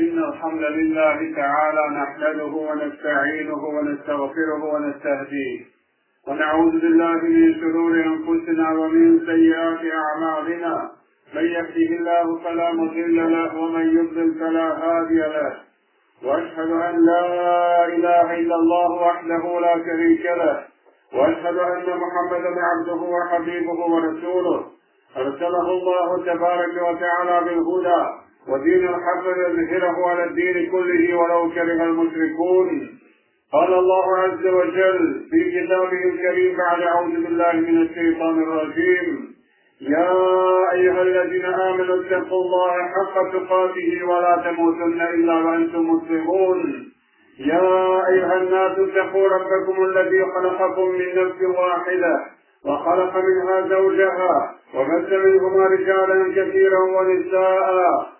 إن الحمد لله تعالى نحمده ونستعينه ونستغفره ونستهديه. ونعوذ بالله من شرور أنفسنا ومن سيئات أعمالنا. من يهده الله فلا مضل له ومن يضلل فلا هادي له. وأشهد أن لا إله إلا الله وحده لا شريك له. وأشهد أن محمدا عبده وحبيبه ورسوله. أرسله الله تبارك وتعالى بالهدى. ودين الحق ليظهره على الدين كله ولو كره المشركون. قال الله عز وجل في كتابه الكريم بعد أعوذ بالله من الشيطان الرجيم. يا أيها الذين آمنوا اتقوا الله حق تقاته ولا تموتن إلا وأنتم مسلمون. يا أيها الناس اتقوا ربكم الذي خلقكم من نفس واحدة وخلق منها زوجها وبث منهما رجالا كثيرا ونساء.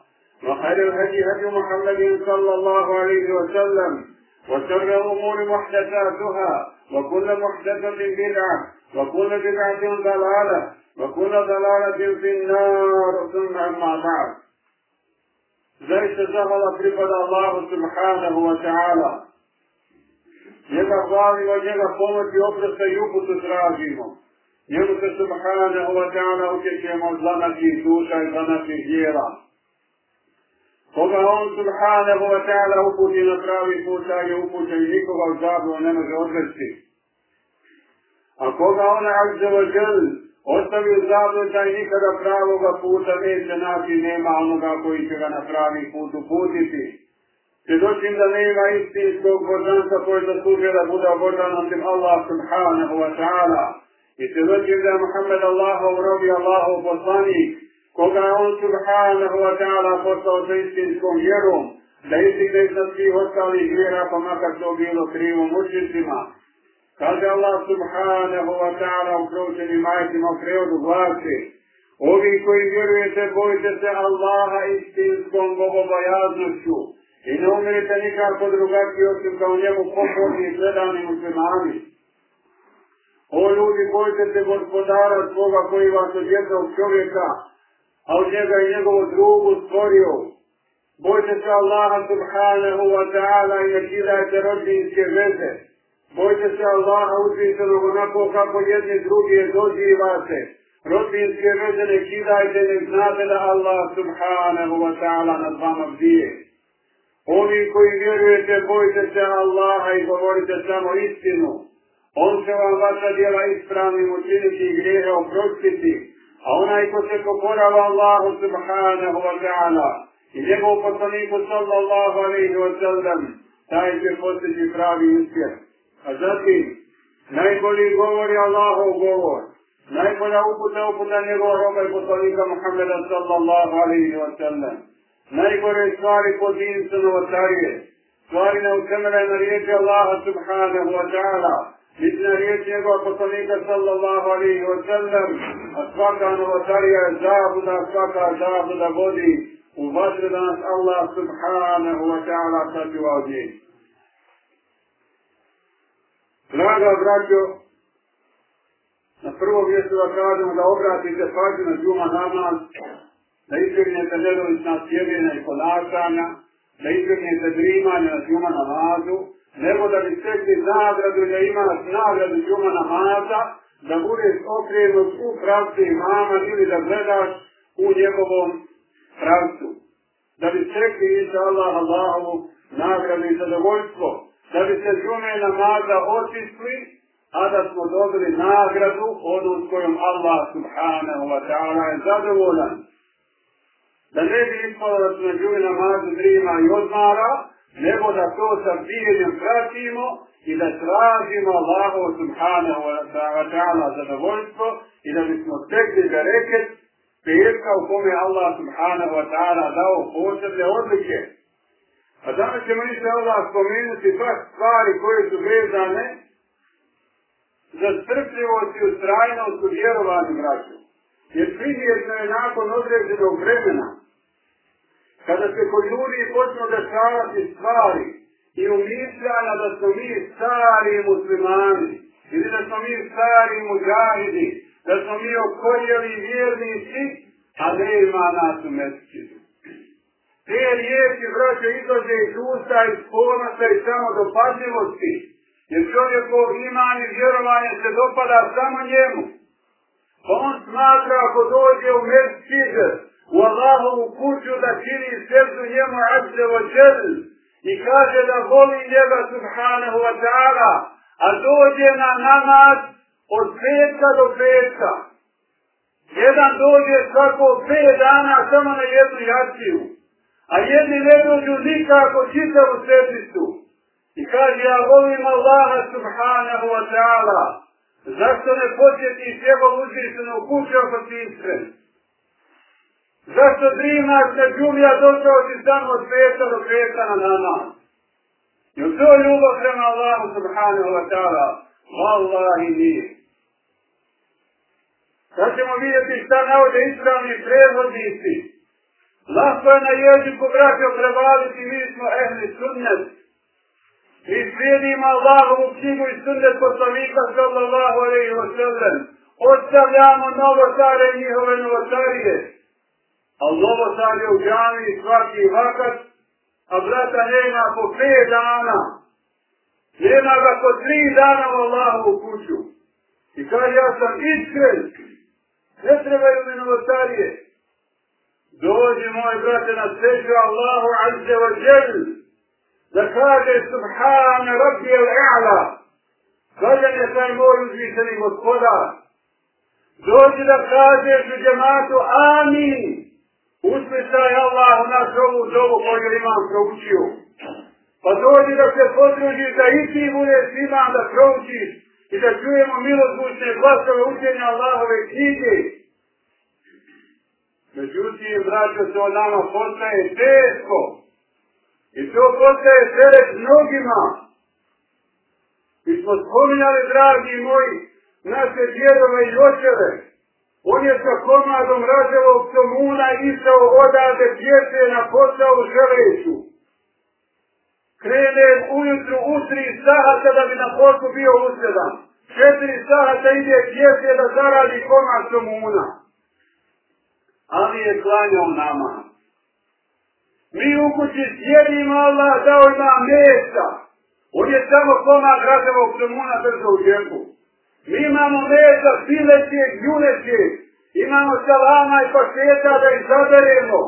وخير الهدي هدي محمد صلى الله عليه وسلم وشر الأمور محدثاتها وكل محدثة بدعة وكل بدعة ضلالة وكل ضلالة في النار ثم أما بعد ليس زهر قبل الله سبحانه وتعالى Njega hvali o njega pomoći oprosta i uputu tražimo. Njemu se subhanahu wa ta'ala utječemo za naših duša. Koga on subhanahu wa ta'ala uputi na pravi put, taj je upućen i nikoga u zablu ne može odvesti. A koga on azze wa džel ostavi u zablu, taj nikada pravoga puta neće naći, nema onoga koji će ga na pravi put uputiti. Svjedočim da nema istinskog božanstva koji zaslužuje da bude obožan osim Allah subhanahu wa ta'ala. I svjedočim da je Muhammed Allahov robi Allahov poslanik, koga je on subhanahu wa ta'ala postao sa istinskom vjerom, da istigne sa svih ostalih vjera, pa makar to bilo krivom učnicima. Kaže Allah subhanahu wa ta'ala u proučenim majcima u prevodu glasi, Ovi koji vjerujete, bojite se Allaha istinskom bogobojaznošću i ne umirite nikako drugačiji osim kao njemu pokorni i predani muslimani. O ljudi, bojite se gospodara svoga koji vas od jednog čovjeka, a od njega i njegovu drugu stvorio. Bojte se Allaha subhanahu wa ta'ala i nekidajte rodinske veze. Bojte se Allaha uzvišenog onako kako jedni drugi je dozivate. Rodinske veze ne kidajte, ne znate da Allah subhanahu wa ta'ala nad vama bdije. Oni koji vjerujete, bojte se Allaha i govorite samo istinu. On će vam vaša djela ispravnim učiniti i grijehe oprostiti. A onaj ko se pokorava Allahu subhanahu wa ta'ala i njegov poslaniku sallallahu alaihi wa sallam, taj će postići pravi uspjeh. A zatim, najbolji govor je Allahov govor. Najbolja uputa uputa njegova roba i poslanika Muhammeda sallallahu alaihi wa sallam. Najgore stvari pod dinu su novotarije. Stvari na na riječi Allaha subhanahu wa ta'ala. Bitna riječ njegova poslanika sallallahu alaihi wa sallam, a svaka novotarija je zabuda, svaka zabuda vodi u vatru da nas Allah subhanahu wa ta'ala sačuva od njih. Draga braćo, na prvo mjestu da kažemo da obratite pažnju na džuma namaz, da izbjegnete nedovisna sjedina i ponašanja, da izbjegnete drimanje na džuma namazu, nego da bi stekli nagradu da imaš nagradu džuma namaza, da budeš okrenut u pravcu imama ili da gledaš u njegovom pravcu. Da bi stekli inša Allah Allahovu nagradu i zadovoljstvo. Da bi se džume namaza očistili, a da smo dobili nagradu onu s kojom Allah subhanahu wa ta'ala je zadovoljan. Da ne bi ispalo da smo džume namazu drima i odmara, nego da to sa bijenjem pratimo i da tražimo Allahu subhanahu wa ta'ala zadovoljstvo i da bismo stekli da reket petka u kome Allah subhanahu wa ta'ala dao posebne odlike. A danas ćemo ište Allah spomenuti baš stvari koje su vezane za strpljivost i ustrajnost u vjerovanju braću. Jer primjetno je nakon određenog vremena, kada se kod ljudi počnu dešavati stvari i umišljanja da smo mi stari muslimani, ili da smo mi stari muđahidi, da smo mi okoljeli vjernici, a ne ima nas u mesečinu. Te riječi vraća izlaze iz usta, iz ponosa i samo jer čovjekov iman i vjerovanje se dopada samo njemu. Pa on smatra ako dođe u mesečinu, u Allahovu kuću da čini srdu njemu Azze o džedl i kaže da voli njega subhanahu wa ta'ala, a dođe na namaz od petka do petka. Jedan dođe svako pet dana samo na jednu jaciju, a jedni ne dođu nikako čitavu sredistu. I kaže, ja volim Allaha subhanahu wa ta'ala, zašto ne početi s uzvišenu kuću ako ti iskren? Zašto drimaš se džumija došao si samo od peta do peta na namaz? I to ljubav prema Allahu subhanahu wa ta'ala. Wallahi nije. Sad ćemo vidjeti šta navode ispravni prevodnici. Lahko je na jeziku braćo prevaliti, mi smo ehli sunnet. Mi slijedimo Allahovu knjigu i sunnet poslanika sallallahu alaihi wa sallam. Ostavljamo novotare i njihove novotarije. A je u džami svaki vakat, a brata nema po pet dana. Nema ga po tri dana u Allahovu kuću. I kaže, ja sam iskren, ne trebaju mi novotarije. Dođi moj brate na sveđu Allahu azze wa džel, da kaže subhan rabbi al-i'la, kaljen je taj moj uzvišeni gospodar. Dođi da kažeš u džematu amin, Uspisaj Allah na ovu dobu koju imam proučio. Pa dođi da se potružiš da i ti budeš imam da proučiš i da čujemo milozvučne glasove učenja Allahove knjige. Međutim, braćo, to nama postaje teško. I to postaje teret mnogima. Mi smo spominjali, dragi moji, naše djedove i očeve. On je sa komadom rađevog somuna išao odade pjece na posao u želeću. Krene ujutru u tri sahata da bi na poslu bio usredan. Četiri sahata ide pjece da zaradi komad somuna. Ali je klanjao nama. Mi u kući sjedimo Allah dao ima mesa. On je samo komad rađevog somuna držao u džepu. Mi imamo mesa, fileće, juneće, imamo salama i pašteta da ih zaberemo.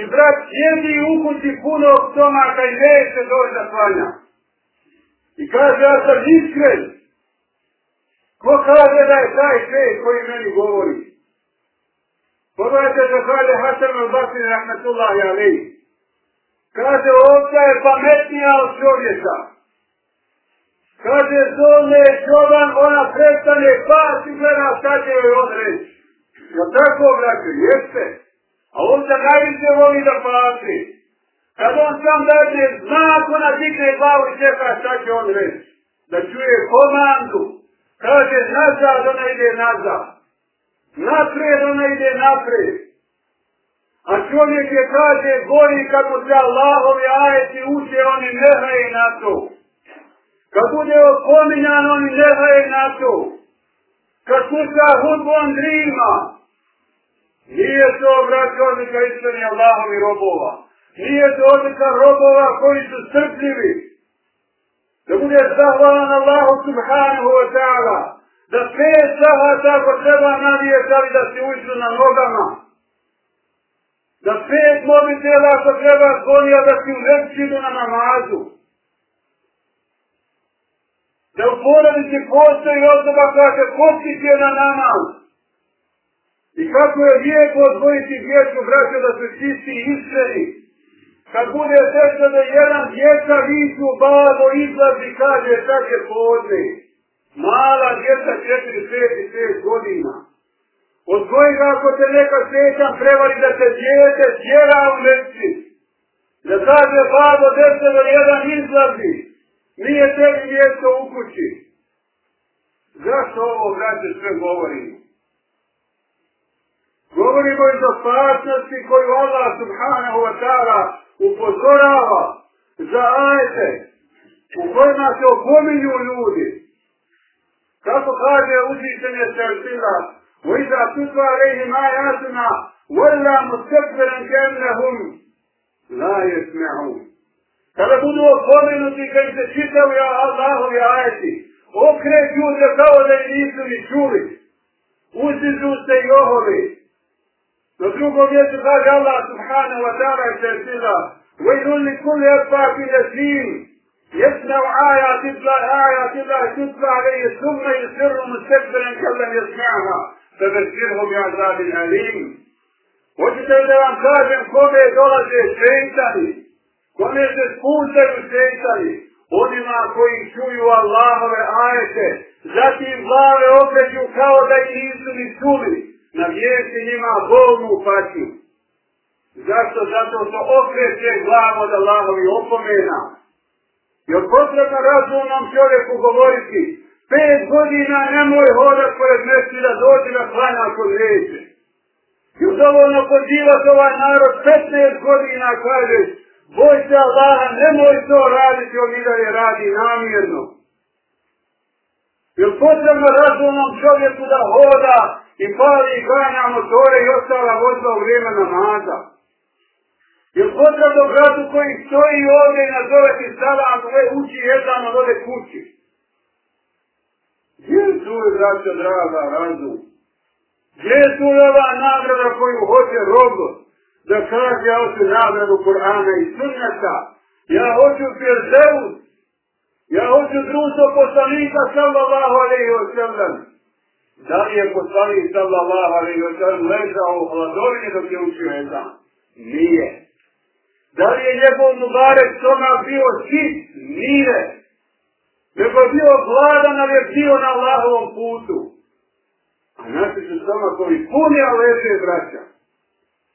I brat sjedi u kući puno stomaka i neće doći da klanja. I kaže, ja sam iskren. Ko kaže da je taj svet koji meni govori? Pogledajte što kaže Hasan al-Basri rahmetullahi Ali. Kaže, ovca je pametnija od čovjeka. Kaže, zove čoban, ona prestane pas i gleda šta će joj odreći. Ja tako, braću, jeste. A on se najviše voli da pasi. Kad on sam dađe znak, ona dikne glavu i čeka šta će on reći. Da čuje komandu. Kaže, nazad, ona ide nazad. Napred, ona ide napred. A čovjek je kaže, gori kako se Allahovi ajeti uče, oni nehaje na to. Kad bude opominjan, on ne daje na to. Kad sluša hudbu, on drima. Nije to vraća odlika iskreni Allahom i robova. Nije to odlika robova koji su strpljivi. Da bude zahvalan Allahu subhanahu wa ta'ala. Da pet sahata ako treba navijeti, ali da se uđu na nogama. Da pet mobitela ako treba zvonija da si u vepčinu na namazu da u porodici postoji osoba koja se postiče na namaz. I kako je lijepo odvojiti djecu, braćo, da su čisti i iskreni. Kad bude sešta da jedan djeca visu babo izlazi, kaže, sad je podne. Mala djeca, četiri, pet i pet godina. Od kojega ako te neka sečan prevari da se djete tjera u lekci. Da kaže babo dete da jedan izlazi, nije tebi mjesto u kući. Zašto ovo, braće, sve govorimo? Govorimo iz opasnosti koju Allah subhanahu wa ta'ala upozorava za ajete u kojima se opominju ljudi. Kako kaže uzvišenje Selsila, وَإِذَا تُتْوَى عَلَيْهِمْ آيَاتُنَا وَلَّا مُسْتَكْبِرًا كَأَنَّهُمْ لَا يَسْمَعُونَ Kada budu opomenuti kad se čitaju ja Allahovi ajeti, okreću se kao da i nisu ni čuli. Uzizu se i ohovi. Na drugom mjestu kaže Allah subhanahu wa ta'ala i se sila وَيْنُ لِكُلِّ أَفَّاكِ لَسِينَ يسمع آيات الله آيات الله تتلى عليه ثم يسر مستكبرا كلم يسمعها فبشره بعذاب أليم Hoćete da vam kažem kome dolaze šeitani, Kome se spuštaju šeitani, onima koji čuju Allahove ajete, zatim glave okreću kao da ih nisu ni čuli, na vijesti njima bolnu paću. Zašto? Zato što okreće glavu od Allahovi opomena. Jer potrebno razumnom čovjeku govoriti, pet godina nemoj hodat pored mesti da dođe na klanja kod reče. I dovoljno pozivati ovaj narod 15 godina kažeš, boj se Allaha, nemoj to raditi, on i dalje radi namjerno. Jer potrebno razumnom čovjeku da hoda i pali i ganja motore i ostala vozila u vrijeme namaza. Jer potrebno bratu koji stoji ovdje i nazove ti salam, koje uči jedan od ove kući. Gdje je tu, braćo, draga, razum? Gdje je tu ova nagrada koju hoće robot? Da kaže ja hoću nagradu Kur'ana i sunnata? Ja hoću Firzeus. Ja hoću društvo poslanika sallallahu alaihi wa sallam. Da li je poslanik sallallahu alaihi wa sallam ležao u hladovini dok je učio jedan? Nije. Da li je njegov mubarek toma bio sit? Nije. Nego bio vladan, ali je bio na Allahovom putu. A naši su toma koji puni, a leže braća.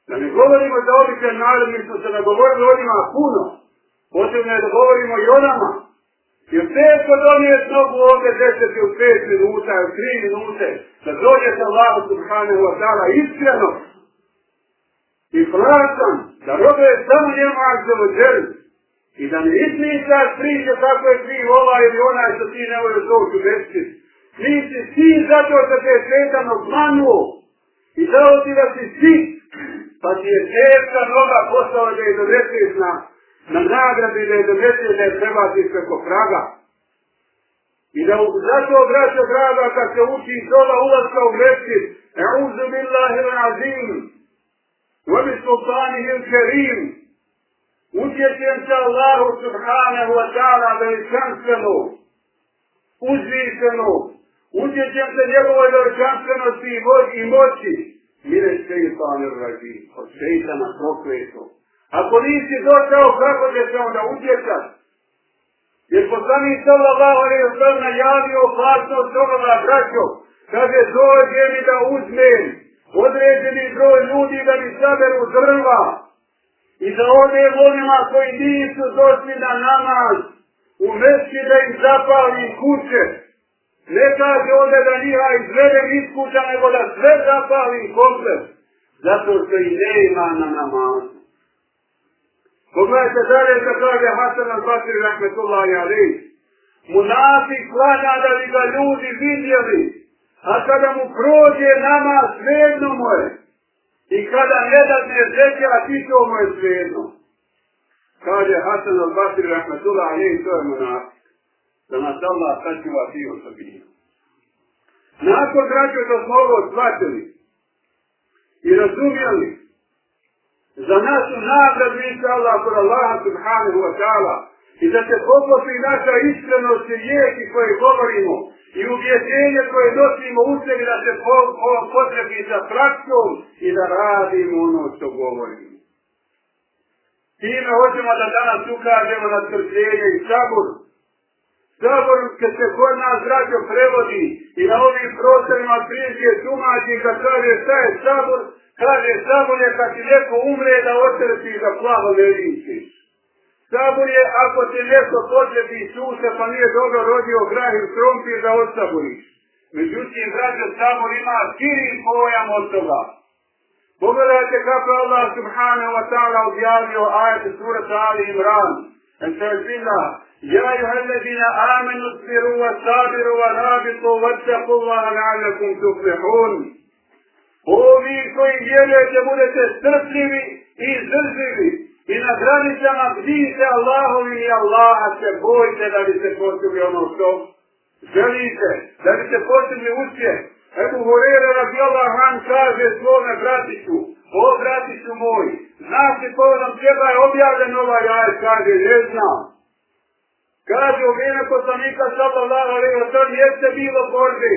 Da ne govorimo da običaj narod, mi smo se nagovorili onima puno. Potrebno je da govorimo i o nama. Jer teško donijeti nogu ovdje deseti u pet minuta, u tri minute, da dođe sa Allahu subhanahu wa ta'ala iskreno, i plaćam da robe samo njemu akzelo želi i da ne izmišljaš priče kako je kriv ovaj ili onaj što ti ne vole to ću vesti. Ti si ti zato što te je svetan obmanuo i dao ti da si ti pa ti je teška noga poslala da je doneseš na, na nagradi da je doneseš da je prebaciš preko praga. I da u, zato braćo draga kad se uči iz ova ulazka u mesti, E'uzu billahi l'azim, وبسلطانه الكريم utječem se Allahu subhanahu wa ta'ala veličanstveno, uzvišeno, utječem se njegove veličanstvenosti i vođi i moći, mire šeitanir rađi, od šeitana prokleto. Ako nisi došao, kako će se onda utječati? Jer poslani sallallahu alaihi wa sallam najavio opasnost toga braćo, kaže dođe mi da uzmem određeni broj ljudi da mi saberu drva i da ode onima koji nisu došli na namaz u mesti da im zapali kuće. Ne kaže ovdje da njiha izvedem iz kuća, nego da sve zapali komplet. Zato što i ne ima na namazu. Pogledajte dalje što kaže Hasan al-Basri rahmetullahi alaih. Munafik klanja da bi ga ljudi vidjeli a kada mu prođe nama svejedno mu je. I kada ne da ne zeće, a ti to mu je svejedno. Kaže Hasan al-Basri rahmetullahi a to je munafi. Da nas Allah sačuva ti osobina. Nakon građe da smo ovo shvatili i razumijeli, za našu nagradu inša Allah kod Allaha subhanahu wa ta'ala i da se poklopi naša iskrenost i lijeki koje govorimo i ubjeđenje koje nosimo u sebi da se po, po, potrebi sa praksom i da radimo ono što govorimo. Time hoćemo da danas ukažemo na strpljenje i sabor. Sabor kad se kod nas rađo prevodi i na ovim prostorima prilike tumači kad kaže šta je sabor, kaže sabor je kad ti neko umre da otrpi da plavo ne vidiš. Sabor je ako ti neko potrebi suša pa nije dobro rodio grah krompir da odsaboriš. Međutim, braćo, sabor ima širi pojam od toga. Pogledajte kako Allah subhanahu wa ta'ala objavio ajete surata Ali Imran. En se juha يا أيها الذين آمنوا اصبروا وصابروا ورابطوا واتقوا الله Allah تفلحون O vi koji vjerujete budete strpljivi i izdržljivi i na granicama bdite Allahovi i Allaha se bojite da biste postigli ono što želite, da biste postigli uspjeh. Ebu Horeira radi Allah han kaže svome bratiću, o bratiću moj, znaš li povodom teba je objavljen ovaj jaj, kaže, ne znam. Kaže, u vrijeme poslanika sallallahu alaihi wa sallam jeste bilo borbe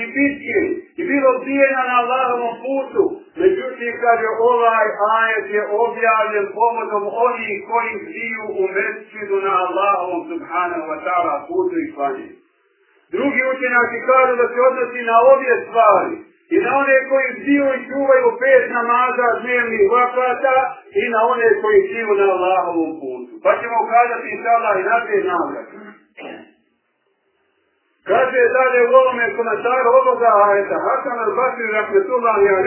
i bitke i bilo bijenja na Allahovom putu. Međutim, kaže, ovaj ajet je objavljen pomodom onih koji žiju u mesčidu na Allahovom subhanahu wa ta'ala putu i klanju. Drugi učenjaci kažu da se odnosi na obje stvari. I na one koji žiju i čuvaju pet namaza dnevnih vakata i na one koji žiju na Allahovom putu. Pa ćemo ukazati inša Allah i na te navrati. Kaže dalje u ovome komentaru ovoga ajeta, Hasan al-Basri rahmetullah ja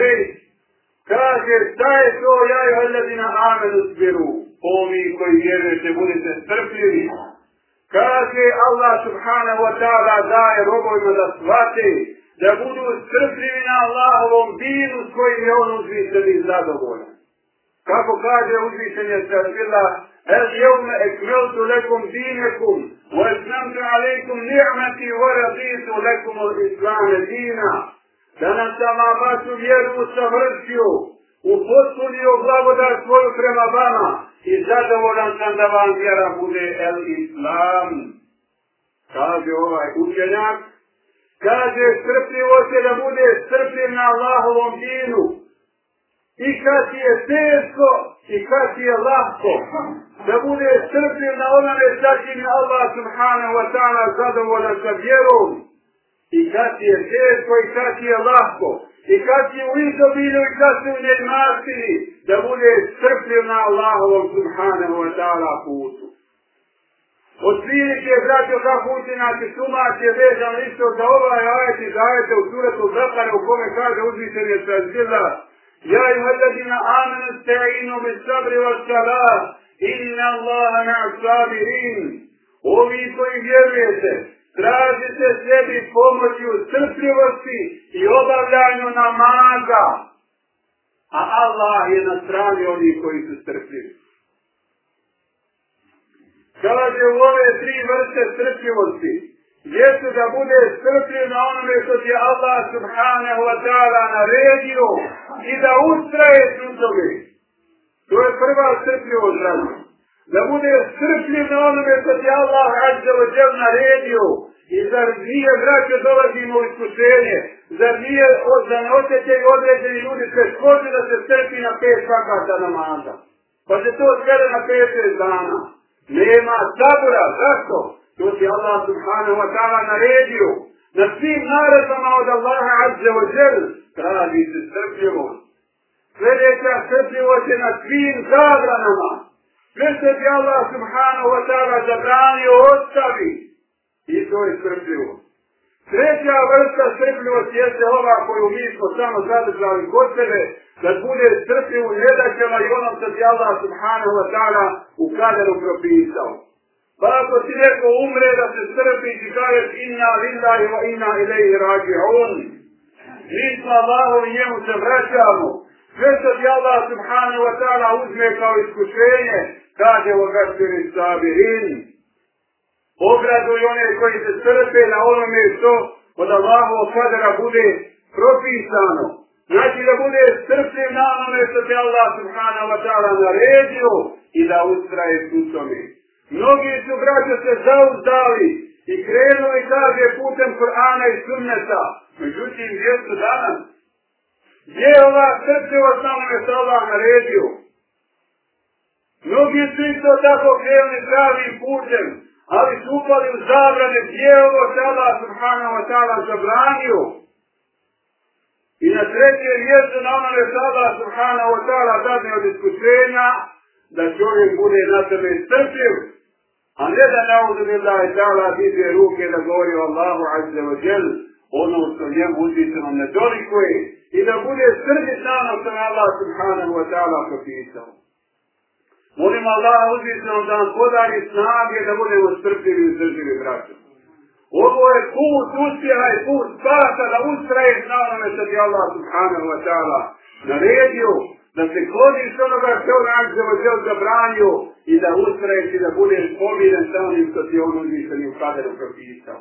kaže, šta je to jaju alladina amenu zbiru, ovi koji vjerujete, budete strpljivi. Kaže Allah subhanahu wa ta'ala daje robojima da shvate, da budu strpljivi na Allahovom dinu s kojim je on uzvišen i zadovoljan. Kako kaže uzvišenje Sarbila, El jevme ekmeltu lekum dinekum, wa esnamtu alaikum ni'mati wa raditu lekum od islame dina. Danas sam vam vašu vjeru usavršio, upotpunio blagodat svoju prema vama i zadovoljan sam da vam vjera bude el islam. Kaže ovaj učenjak, kaže strpljivo se da bude strpljiv na Allahovom dinu. I kad ti je teško, i kad ti je lahko, da bude strpljiv na onome sa čim Allah subhanahu wa ta'ala zadovoljan sa vjerom. I kad ti je teško, i kad ti je lahko, i kad ti u izobilju, i kad ti u da bude strpljiv na Allahovom subhanahu wa ta'ala putu. Otprilike, braćo, kako učinati sumac je vezan isto za ovaj ajet i za ajete u suretu Zakare u kome kaže uzvišenje sa zila Ja i hladina amenu ste'inu bi sabri wa salat inna Allaha na sabirin. Ovi koji vjerujete, tražite sebi pomoći u strpljivosti i obavljanju namaza. A Allah je na strani onih koji su strpljivi. Kaže u ove tri vrste strpljivosti, jesu da bude strpljiv na onome što ti Allah subhanahu wa ta'ala naredio i da ustraje sutovi. To je prva strpljivost, drago. Da bude strpljiv na onome što ti Allah azza wa jel naredio i zar nije braće dolazimo u iskušenje, zar nije od za neosjećaj određeni ljudi se skođe da se strpi na pet fakata namaza. Pa se to svede na pet dana. Nema sabora, zašto? To ti Allah subhanahu wa ta'ala naredio. Na svim naredama od Allaha azza wa jel traži se strpljivost. Sljedeća strpljivost je na svim zabranama. Sve se ti Allah subhanahu wa ta'ala zabranio ostavi. I to je strpljivost. Treća vrsta strpljivosti jeste ova koju mi smo samo zadržali kod sebe, da bude strpljiv u nedaćama i onom što ti Allah subhanahu wa ta'ala u kaderu propisao. Pa ako ti neko umre da se strpi i kažeš inna lillahi wa inna ilaihi rađi'un. Mi smo Allahu i njemu se vraćamo. Sve što ti Allah subhanahu wa ta'ala uzme kao iskušenje, kaže o gašpiri sabirin obraduj one koji se crpe na onome što od Allahovog kadera bude propisano. Znači da bude srpljiv na onome što te Allah subhanahu wa ta'ala naredio i da ustraje u tome. Mnogi su braća se zauzdali i krenuli kaže putem Kur'ana i sunneta. Međutim, gdje su danas? Gdje je ova strpljivost na onome što Allah naredio? Mnogi su isto tako krenuli pravim putem, ali su upali u zabrane gdje je ovo sada subhanahu wa ta'ala zabranio. I na trećem mjestu na onome što Allah subhanahu wa ta'ala zadnje od iskušenja, da čovjek bude na tebe strpljiv, a ne da na uzmila je ta'ala diže ruke da govori o Allahu azze wa džel, ono što njemu uzvišeno ne dolikuje, i da bude srdi samo ono što je Allah subhanahu wa ta'ala propisao. Molim Allah uzvišeno da nam podari snage da budemo strpljivi i izdrživi braće. Ovo je put uspjeha i put spasa da ustraje na onome što ti Allah subhanahu wa ta'ala naredio, da se kloniš onoga što on akzeva žel zabranio i da ustraješ i da budeš pomiren sa onim što ti on uzvišeni u kaderu propisao.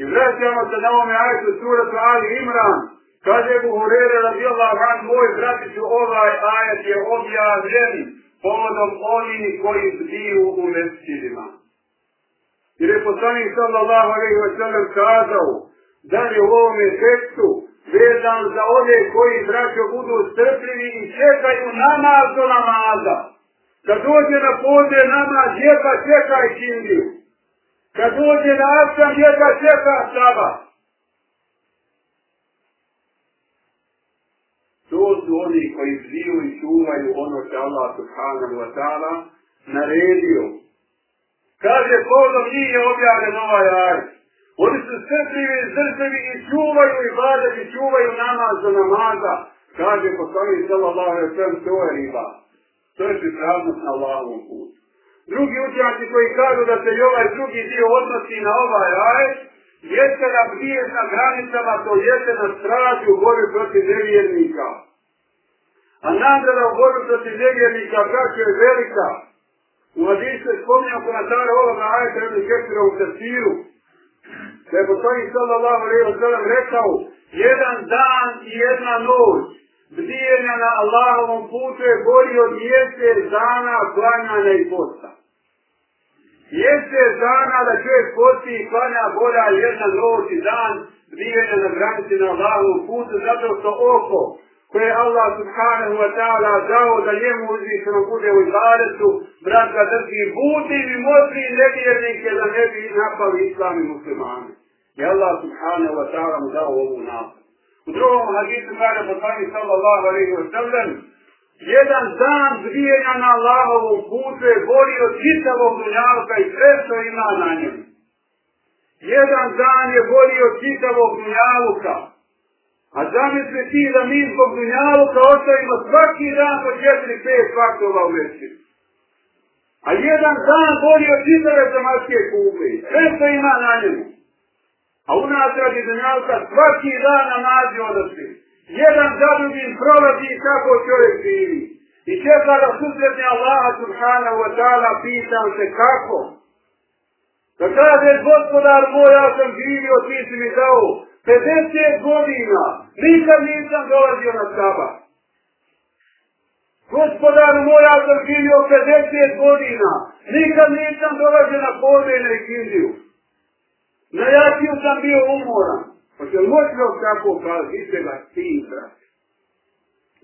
I vraćamo se na ovome ajtu suratu Ali Imran, kaže Ebu Hurere radijallahu an, moj bratiću, ovaj ajet je objavljen povodom oni koji bdiju u mesčidima. Jer je poslanik sallallahu alaihi wa sallam kazao da je u ovome tekstu vezan za one koji braćo budu strpljivi i čekaju namaz do namaza. Kad dođe na podne namaz, jeka čeka i čindiju. Kad dođe na akšan, jeka čeka sabah. To su oni koji zviju i čuvaju ono što Allah subhanahu wa ta'ala naredio Kaže, povodom njih je objavljen ovaj ajet. Oni su srpljivi i srpljivi i čuvaju i vladati, čuvaju namaz do namaza. Kaže, poslani sallallahu alaihi sallam, to je riba. To je pripravnost na Allahovom putu. Drugi učenjaci koji kažu da se i ovaj drugi dio odnosi na ovaj ajet, jeste da briješ na granicama, to jeste da straži u borbi protiv nevjernika. A nagrada u borbi protiv nevjernika, kako je velika, U hadisu je spominjao komentara ovom na ajta jednu kestira u tefsiru. Da je poslanik sallallahu alaihi wa sallam rekao jedan dan i jedna noć bdijenja na Allahovom putu je bolji od mjesec dana klanjanja i posta. Mjesec dana da čovjek posti i klanja bolja jedna noć i dan bdijenja na granici na Allahovom putu zato što oko koje Allah subhanahu wa ta'ala dao da njemu uzvišeno bude u ibadetu, brat ga drži budi i motri nevjernike da ne bi napali islami muslimani. I Allah subhanahu wa ta'ala mu dao ovu napad. U drugom hadisu kada poslani sallallahu alaihi wa sallam, jedan dan zvijenja na Allahovom putu je gori od čitavog dunjalka i sve što ima na njemu. Jedan dan je gori od čitavog dunjavka. A zamisli ti da mi zbog dunjaluka ostavimo svaki dan po četiri, pet faktova u mjesecu. A jedan dan gori od čitave zemaljske kugle. Sve što ima na njemu. A u nas radi dunjaluka svaki dan na nazi odnosi. Jedan zaljubin prolazi i kako čovjek živi. I čeka da susretne Allaha subhanahu wa ta'ala pitam se kako. Da kaže gospodar moj, ja sam živio, ti si mi dao 50 godina nikad nisam dolazio na saba. Gospodaru moj, ja sam živio 50 godina, nikad nisam dolazio na podne na ikindiju. Na jakiju sam bio umoran. Pa će moći vam tako kazi, vidite ga tim, brate.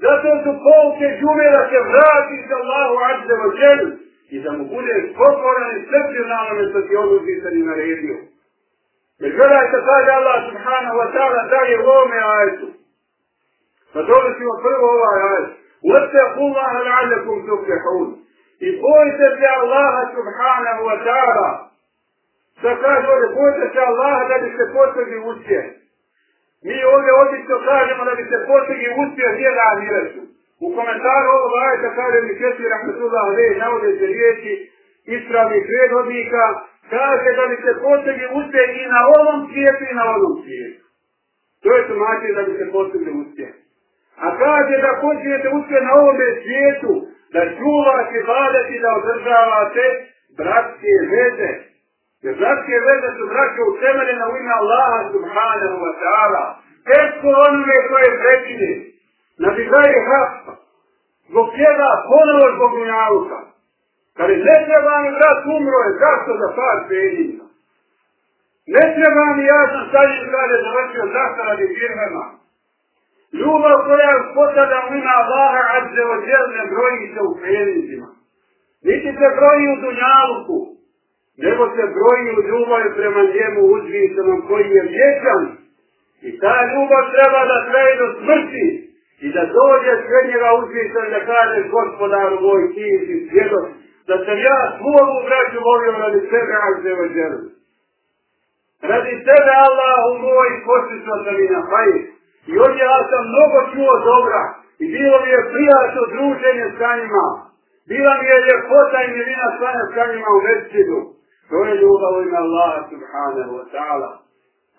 Zato su polke džume da se vrati sa Allahu Azze wa Jel i da mu bude pokoran i srpio na onome što ti on uzvisan i naredio. Jer gledajte, kaže Allah subhanahu wa ta'ala dalje u ovome ajetu. Pa donosimo prvo ovaj ajet. وَاتَّقُوا اللَّهَ لَعَلَّكُمْ تُفْلِحُونَ I bojite se Allaha subhanahu wa ta'ala. da kaže ovdje, bojte se Allaha da bi se postigli uspjeh. Mi ovdje odlično kažemo da bi se postigli uspjeh nije na amiretu. U komentaru ovog ajeta kaže mi Kesi Rahmetullah Ali, navode se riječi ispravnih predvodnika, kaže da bi se postigli uspjeh i na ovom svijetu i na ovom svijetu. To je tumačenje da bi se postigli uspjeh. A kaže da počinjete uspjeh na ovom svijetu, da čuvate, badati, da održavate bratske veze. Jer bratske veze su bratske utemeljene u ime Allaha subhanahu wa ta'ala. Teško onome koje prekine. Na bizaje hapa. Zbog čega? Ponovo zbog unjavuka. Kada ne treba mi brat umro je, zašto za par penina? Ne treba mi, ja sam sad iz grade završio, zašto radi firmema? Ljubav koja spotada u ime Allaha adze ođel ne broji se u penizima. Niti se broji u dunjavuku nego se broji u ljubav prema njemu uzvišenom koji je vječan. I ta ljubav treba da traje do smrti. I da dođe sve njega uzvišen da kaže gospodaru moj ti si svjedok da sam ja svoju braću volio radi sebe azze o dželu. Radi sebe Allahu moj poslično sam i na hajr. I od ja sam mnogo čuo dobra i bilo mi je prijatno druženje sa njima. Bila mi je ljepota i milina stanja sa njima u vecidu. To je ljubav ime Allaha subhanahu wa ta'ala.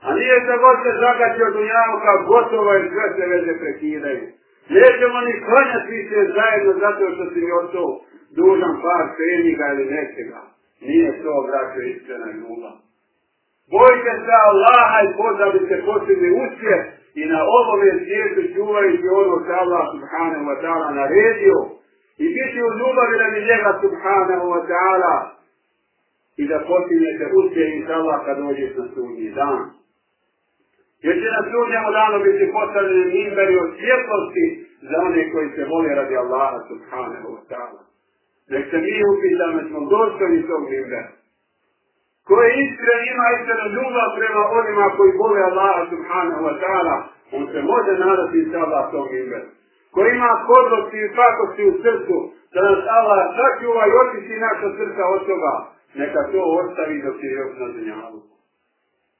A nije se god se zagaćio dunjavka, gotovo je sve se veze prekidaju. Nećemo ni klanjati se zajedno zato što si mi ostao dužan par peniga ili nečega. Nije to, braćo, iskrena ljubav. Bojite se Allaha i pozdravite posljedni uspjeh i na ovome svijetu čuvajući ono što Allah subhanahu wa ta'ala naredio i biti u ljubavi radi njega subhanahu wa ta'ala i da postignete uspjeh iz Allah kad dođeš na sudnji dan. Jer će na sudnjemu danu biti postavljeni minberi od svjetlosti za one koji se vole radi Allaha subhanahu wa ta'ala. Nek se mi upitamo, smo dostojni tog minbera. Ko je iskren ima iskreno ljubav prema onima koji vole Allaha subhanahu wa ta'ala, on se može nadati iz Allah tog minbera. Ko ima kodlosti i pakosti u srcu, da nas Allah sačuva i očisti naša srca od toga, neka to ostavi dok je još na dunjavu.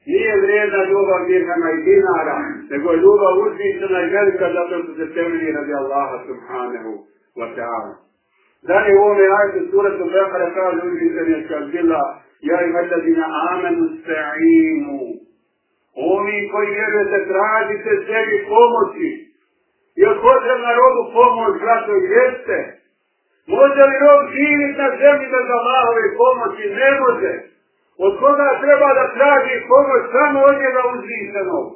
Nije vrijedna ljubav dirhama i dinara, nego ljubav uzvišena i velika zato što se temelji radi Allaha subhanahu wa ta'ala. Dalje u ovome ajte suratu Bekara kaže uzvišen je kad ja i valjadina amenu sta'inu. Ovi koji vjerujete tražite sebi pomoći. Jer potrebna robu pomoć, brato, jeste. Može li rob živiti na zemlji bez Allahove pomoći? Ne može. Od koga treba da traži pomoć samo od njega uzvišenog.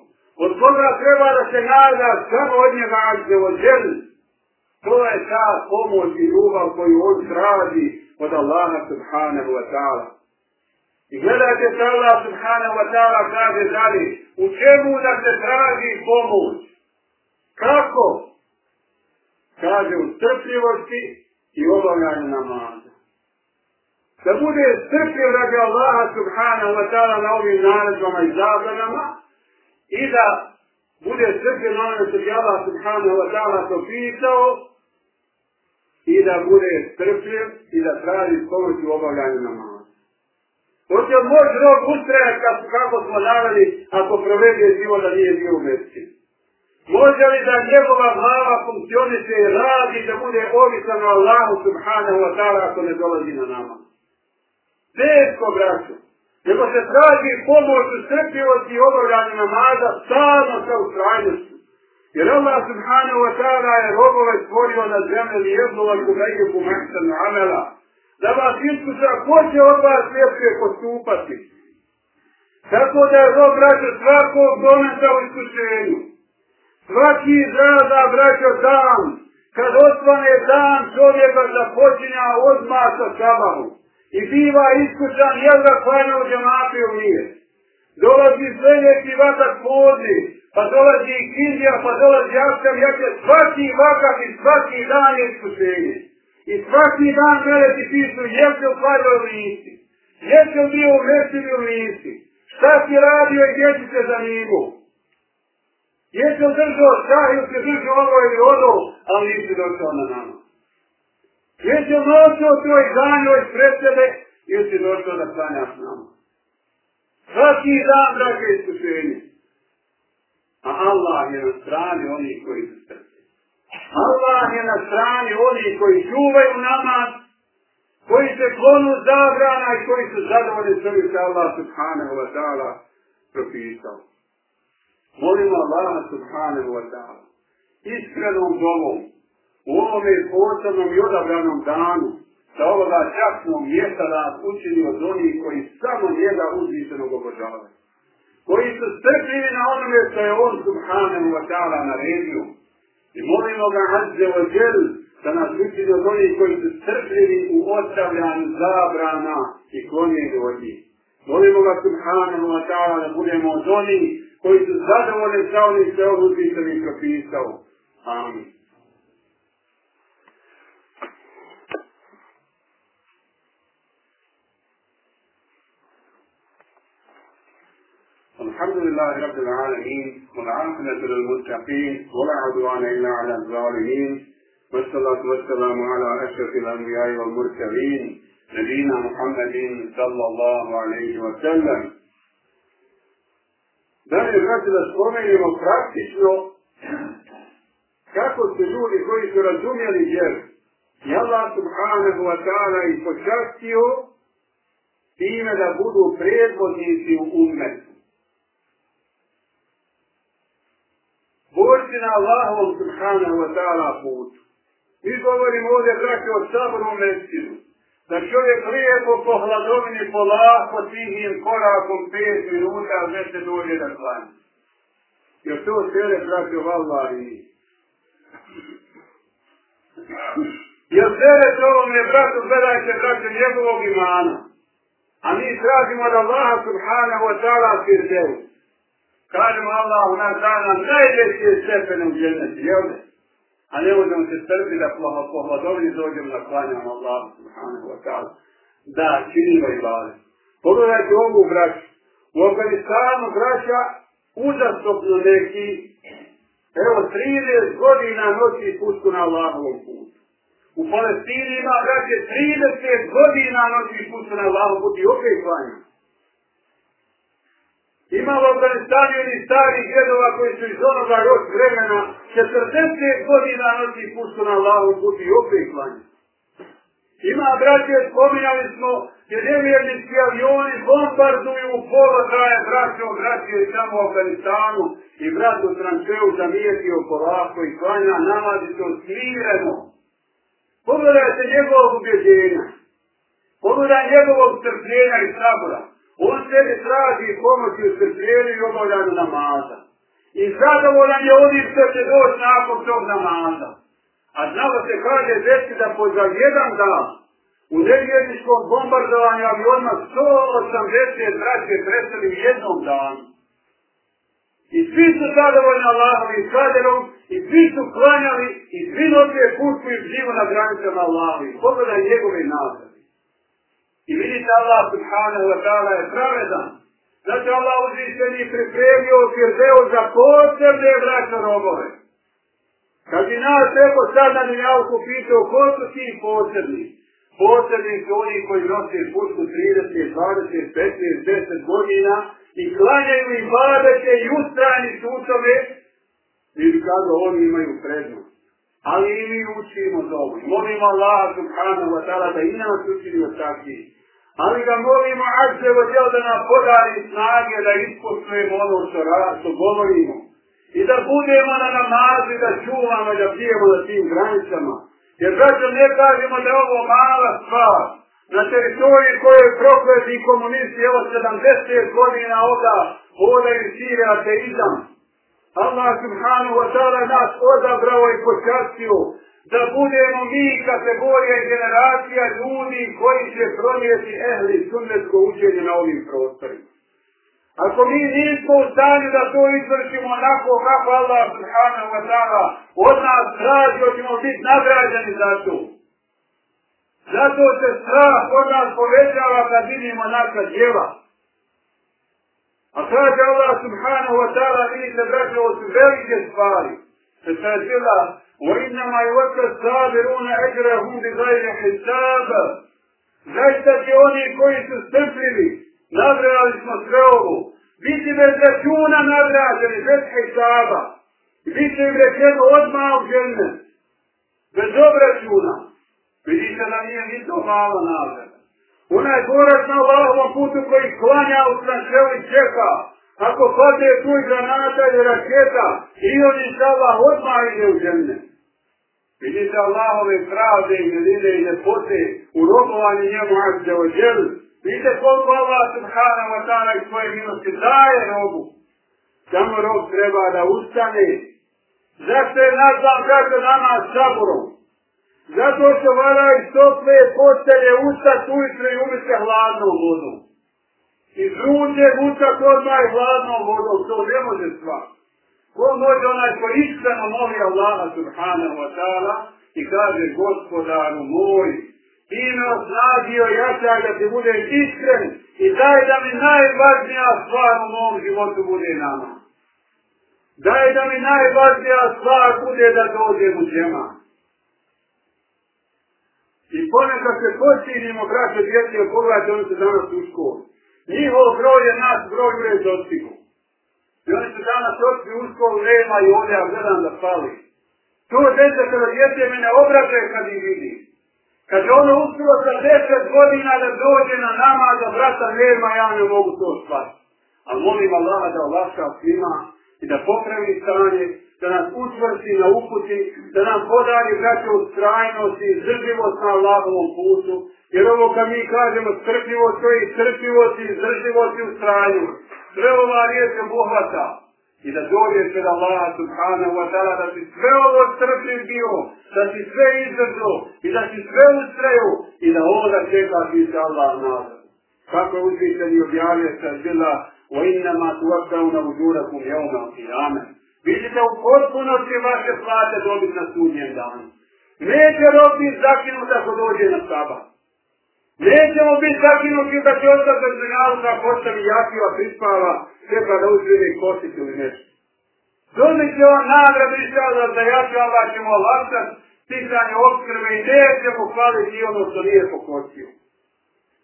Od koga treba da se nada samo od njega ađe od želi. To je ta pomoć i ljubav koju on traži od Allaha subhanahu wa ta'ala. I gledajte se Allah subhanahu wa ta'ala kaže dalje, u čemu da se traži pomoć? Kako? Kaže u strpljivosti i obavljanju namaza da bude strpljiv radi Allaha subhanahu wa ta'ala na ovim naredbama i zabranama i da bude strpljiv na onome što bi Allah subhanahu wa ta'ala to pisao i da bude strpljiv i da traži pomoć u obavljanju namaza. Hoće moć rok ustrajati kako smo naveli ako provede život da nije bio u mesečinu. Može li da njegova glava funkcioniše i radi da bude ovisan o Allahu subhanahu wa ta'ala ako ne dolazi na nama? teško braćo. Nego se traži pomoć u strpljivosti i obavljanju namaza stalno sa ustrajnošću. Jer Allah subhanahu wa ta'ala je robove stvorio na zemlji i jednova u kumekstanu amela. Da vas iskuša ko će od vas ljepše postupati. Tako da je rob braćo svakog momenta u iskušenju. Svaki izraza braćo dan, kad osvane dan čovjeka započinja odmah sa sabahu i biva iskućan jel da klanja u džematu ili nije. Dolazi sljedeći vatak podni, pa dolazi i kindija, pa dolazi askam, ja je svaki vakat i svaki dan je iskušenje. I svaki dan mene ti pisu, jel se ukladio ili nisi. Jel se bio u mesili ili nisi. Šta si radio i gdje si se zanimao. Jesi se držao šah ili se držao ovo ili ono, ali nisi došao na nama. Jesi li nosio tvoj zanjoj pred sebe, ili si došao da klanjaš nama? Svaki dan, drage iskušenje. A Allah je na strani onih koji su srce. Allah je na strani onih koji čuvaju namaz, koji se klonu zabrana i koji su zadovoljni s ovim što Allah subhanahu wa ta'ala propisao. Molimo Allah subhanahu wa ta'ala iskrenom dovom u ovome posebnom i odabranom danu sa ovoga časnog mjesta da nas učini od onih koji samo njega uzvišenog obožavaju. Koji su strpljivi na onome što je on subhanahu wa ta'ala naredio. I molimo ga azze wa djel da nas učini od onih koji su strpljivi u ostavljanju zabrana i klonjenju od njih. Molimo ga subhanahu wa ta'ala da budemo od onih koji su zadovoljni sa onih što je on uzvišenih propisao. Amin. الحمد لله رب العالمين والعاقبة للمتقين ولا عدوان إلا على الظالمين والصلاة والسلام على أشرف الأنبياء والمرسلين نبينا محمد صلى الله عليه وسلم Dalje, znači da spomenimo praktično kako su ljudi koji su razumjeli vjeru. I Allah subhanahu wa ta'ala i počastio time da budu predvodnici u ummetu. Borci na Allahom subhanahu wa ta'ala putu. Mi govorimo ovdje, brate, o saborom mestinu. Da čovjek lijepo po hladovini polako tihim korakom 5 minuta, a se dođe na klanje. Jer to sere, brate, o i Jer sere to ovom je, brate, gledajte, brate, njegovog imana. A mi tražimo od Allaha subhanahu wa ta'ala firdevu. Kažemo Allahu nas dana najveće stepene u dženeti, jel ne? A ne možemo se strpiti da po hladovini dođemo da klanjamo Allahu subhanahu wa ta'ala. Da, činimo i bale. Pogledajte ovu braću. U Afganistanu braća uzastopno neki, evo 30 godina noći pušku na Allahovom putu. U Palestini ima, braće, 30 godina noći pušku na Allahovom putu i opet klanjamo. Ima u Afganistanu ili starih djedova koji su iz onoga rok vremena 40 godina noći pustu na lavu puti i opet klanja. Ima, braće, spominjali smo, gdje nevjernički avioni bombarduju u kraja braćom, braće, samo u Afganistanu i brat u trančevu zamijetio polako i klanja, nalazi se smireno. Pogledajte njegovog ubjeđenja. Pogledaj njegovog strpljenja i sabora. On sebi traži pomoći u strpljenju i obavljanju namaza. I zadovoljan je onim što će doći nakon tog namaza. A znalo se kaže desi da po za jedan dan u nevjerničkom bombardovanju aviona 180 braće preseli u jednom danu. I svi su zadovoljni Allahovim kaderom, i svi su klanjali, i svi noće pušku i živu na granicama Allahovi. Pogledaj njegove nazad. I vidite Allah subhanahu wa ta'ala je pravedan. Znači Allah uzvišeni pripremio firdeo za posebne braće robove. Kad bi nas neko sad na dunjavku pitao ko su ti posebni, posebni su oni koji nose pušku 30, 20, 15, 10 godina i klanjaju i badeće i ustrani su u tome, i kada oni imaju prednost. Ali i mi učimo za ovo. Molimo Allah subhanahu wa ta'ala da i nas učini od takvih. Ali ga molimo Azze wa Jel da nam podari snage da ispoštujemo ono što, što govorimo. I da budemo na namazi, da čuvamo i da pijemo na tim granicama. Jer zato ne kažemo da je ovo mala stvar. Na teritoriji koje je prokleti komunisti, evo 70 godina ovda, i sire ateizam. Allah subhanahu wa ta'ala nas odabrao i počastio da budemo mi kategorija i generacija ljudi koji će pronijeti ehli sunnetsko učenje na ovim prostorima. Ako mi nismo u stanju da to izvršimo onako kako Allah subhanahu wa ta'ala od nas traži, ćemo biti nagrađeni za to. Zato se strah od nas povećava kad vidimo naša djeva. A kaže Allah subhanahu wa ta'ala, vidite, braće, ovo su velike stvari. Se sajtila, وَإِنَّمَا يُوَكَ الصَّابِرُونَ أَجْرَهُمْ بِغَيْرِ حِسَابَ Zaista će oni koji su strpljivi, nagrali smo sve ovo, biti bez računa nagrađeni, bez hejsaba. Biti im rečeno odmah u žene, bez obračuna. Vidite da nije ni to malo nagrada. Onaj borac na Allahovom putu koji klanja u tranševu i čeka, ako pade tu i granata ili raketa, i on iz Allah odmah ide u žene. Vidite Allahove pravde i miline i ljepote u robovanju njemu azze o djel. Vidite koliko Allah subhanahu wa ta'ala i svoje milosti daje robu. Samo rob treba da ustane. Zašto je nazvan kako nama saborom? Zato što vada iz tople postelje ustat ujutro i umite hladnom vodom. Iz ruđe ustat odmah hladnom vodom. To ne može stvar. Ko može onaj ko iskreno moli Allaha subhanahu wa ta'ala i kaže gospodaru moj, ti me osnadio jača da ti budem iskren I daj da mi najvažnija stvar u mom životu bude nama. Daj da mi najvažnija stvar bude da dođem u džema. I ponekad se počinimo, braće, djeci, pogledajte, oni se danas u školu. Njihov broj je naš broj u rezostiku. I oni se danas očili nema i ovdje, ja gledam da fali. To djece kada djece mene obraže kad ih vidi. Kad je ono uspilo sa deset godina da dođe na nama, da brata nema, ja ne mogu to spati. A molim Allah da olakša svima i da popravi stanje, da nas učvrsti na uputi, da nam podari braće u strajnosti i izdrživost na Allahovom putu. Jer ovo kad mi kažemo strpljivost, to je strpljivost i izdrživost u strajanju. Sve ova riječ je buhvata. I da dođeš pred Allaha subhanahu wa ta'ala da si sve ovo strpljiv bio, da si sve izdržao i da si sve ustreo i da ovo čeka ti se Allah nazad. Kako je uzvišen i objavio sa zila o innama tuakdauna uđurakum jeuma i amen. Vi ćete u potpunosti vaše plate dobiti na sudnjem danu. Neće robi zakinut ako dođe na sabah. Nećemo biti zakinuti da će ostati za dunjalu da postavi jakiva, prispava, treba da uzvire i kositi ili nešto. Dobit će on nagrad išala da jače Allah ćemo olakšati pisanje obskrbe i nećemo hvaliti ono što nije pokosio.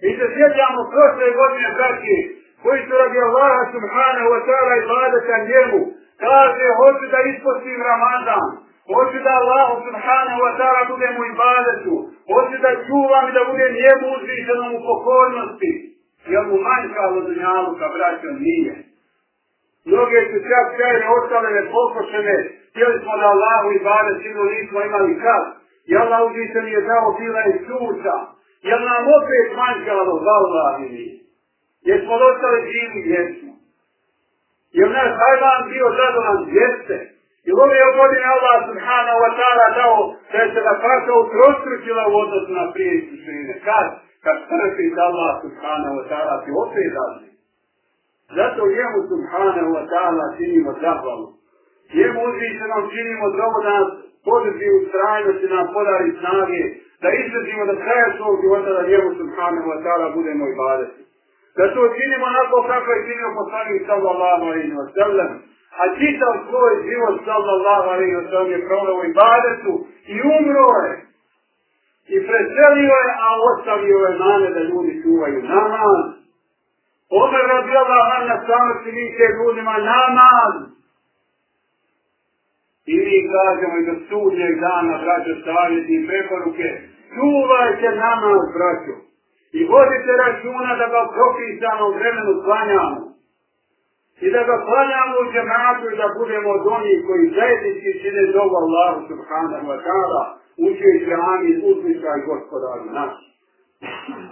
Mi se sjećamo prošle godine, braći, koji su radi Allaha subhanahu wa ta'ala i vladaka njemu, kaže, hoću da ispostim Ramadan, hoću da Allah subhanahu wa ta'ala bude mu ibadetu, hoću da čuvam i da bude njemu uzvišenom u pokornosti, jer mu manjkalo dunjalu ka braćo nije. Mnoge su čak čajne ostale nepokošene, htjeli smo da Allahu ibadet činu nismo imali kad, i Allah uzvišen je dao bila i suca, jer nam opet manjkalo za Allahi nije. Jer smo dostali živi? Jesmo. Jer naš hajvan bio zadovan? Jeste, I ove je godine Allah subhanahu wa ta'ala dao da je se da kasa utrostručila u odnosu na prije iskušenje. Kad? Kad strpi da Allah subhanahu wa ta'ala ti opet dazi. Zato njemu subhanahu wa ta'ala činimo zahvalu. Njemu uzvišenom činimo drogo da nas podrži u strajnosti, nam podari snage, da izdržimo da kraja svog života da njemu subhanahu wa ta'ala bude moj badati. Da to činimo onako kako je činio poslanik sallallahu alaihi wa sallam, a čitav svoj život sallallahu alaihi wa sallam je proveo u ibadetu i umro je. I preselio je, a ostavio je mane da ljudi čuvaju namaz. Omer radi Allah na samrti viće ljudima namaz. I mi kažemo i do sudnjeg dana, braćo, savjeti i preporuke, čuvajte namaz, braćo. I vodite računa da ga propisano vremenu klanjamo i da ga klanjamo u džematu i da budemo od onih koji zajednički čine dobu Allahu subhanahu wa ta'ala, učeći amin, uzmiška gospodaru naš.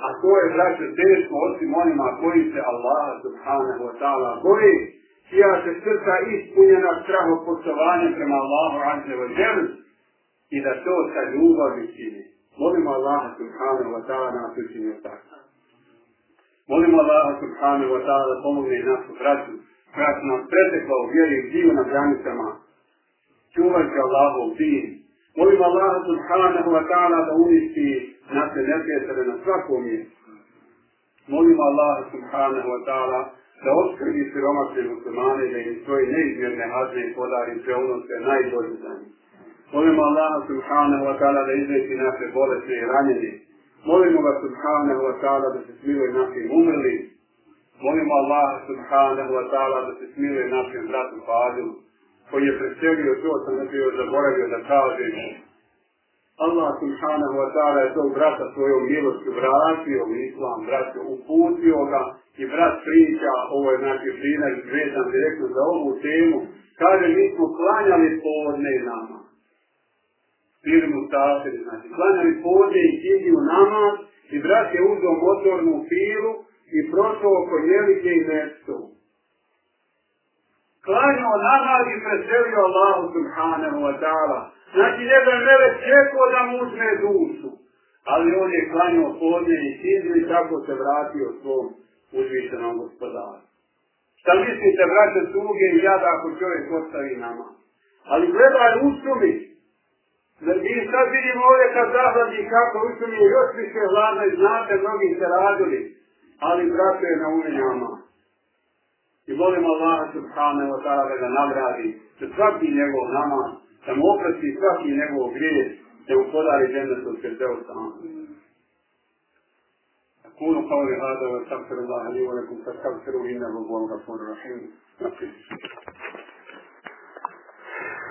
A to je, braće, teško osim onima koji se Allah subhanahu wa ta'ala boji, čija se srca ispunjena straho poštovanjem prema Allahu azze wa jel, i da to sa ljubavi čini. Molimo Allah subhanahu wa ta'ala nas učinio tako. Molimo Allah subhanahu wa ta'ala da pomogne našu braću, koja su nas pretekla u vjeri i na granicama, čuvajući Allahov din. Molim Allah subhanahu wa ta'ala da uništi naše neprijatelje na svakom mjestu. Molim Allah subhanahu wa ta'ala da oskrbi siromašne muslimane da im svoje neizmjerne hazne i podari sve ono što je najbolje za njih. Molim Allah subhanahu wa ta'ala da izveći naše bolesne i ranjene. Molimo ga subhanahu wa ta'ala da se smiluje našim umrlim. Molimo Allah subhanahu wa ta'ala da se smiluje našem bratu Fadilu, koji je preselio to sam ne bio zaboravio da kaže. Allah subhanahu wa ta'ala je tog brata svojom milosti vratio u islam, braćo, uputio ga i brat priča, ovo je znači prinak vezan direktno za ovu temu, kaže mi smo klanjali podne nama. Bili mu znači klanjali podne i sidi u namaz i brat je uzao motornu filu i prošao oko jelike i mesto. Klanio namaz i preselio Allahu subhanahu wa ta'ala. Znači ne bi mele čekao da mu uzme dušu. Ali on je klanio podne i sinđu i tako se vratio svom uzvišenom gospodaru. Šta mislite, vraća sluge i jada ako čovjek ostavi nama? Ali gledaj usumi. Da mi sad vidimo ovdje kad zahladi kako usumi još više hladno i znate mnogi se radili ali brate je na uminjama. I volim Allah subhanahu wa ta'ala da ga nagradi, da svaki njegov nama, da mu oprosti svaki njegov grijeh, da mu podari džennetu se deo sam. أقول قولي هذا واستغفر الله لي ولكم فاستغفروه إنه هو الغفور الرحيم.